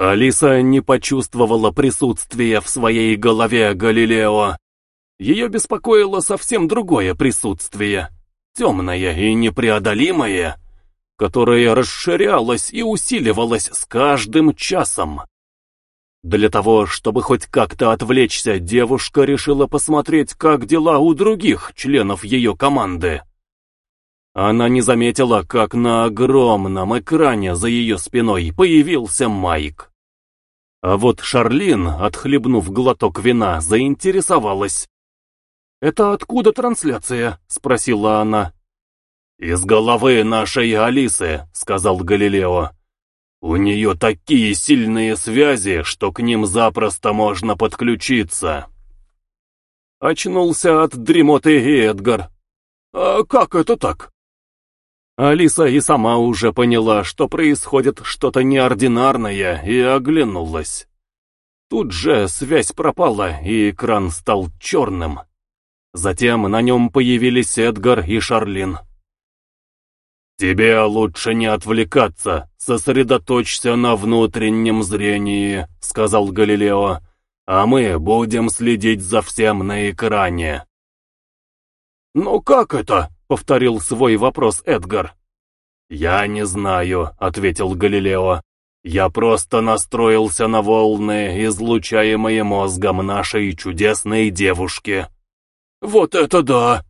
Алиса не почувствовала присутствия в своей голове Галилео. Ее беспокоило совсем другое присутствие, темное и непреодолимое, которое расширялось и усиливалось с каждым часом. Для того, чтобы хоть как-то отвлечься, девушка решила посмотреть, как дела у других членов ее команды. Она не заметила, как на огромном экране за ее спиной появился Майк. А вот Шарлин, отхлебнув глоток вина, заинтересовалась. «Это откуда трансляция?» — спросила она. «Из головы нашей Алисы», — сказал Галилео. «У нее такие сильные связи, что к ним запросто можно подключиться». Очнулся от дремоты Эдгар. «А как это так?» Алиса и сама уже поняла, что происходит что-то неординарное, и оглянулась. Тут же связь пропала, и экран стал черным. Затем на нем появились Эдгар и Шарлин. «Тебе лучше не отвлекаться, сосредоточься на внутреннем зрении», — сказал Галилео, «а мы будем следить за всем на экране». «Ну как это?» — повторил свой вопрос Эдгар. «Я не знаю», — ответил Галилео. «Я просто настроился на волны, излучаемые мозгом нашей чудесной девушки». «Вот это да!»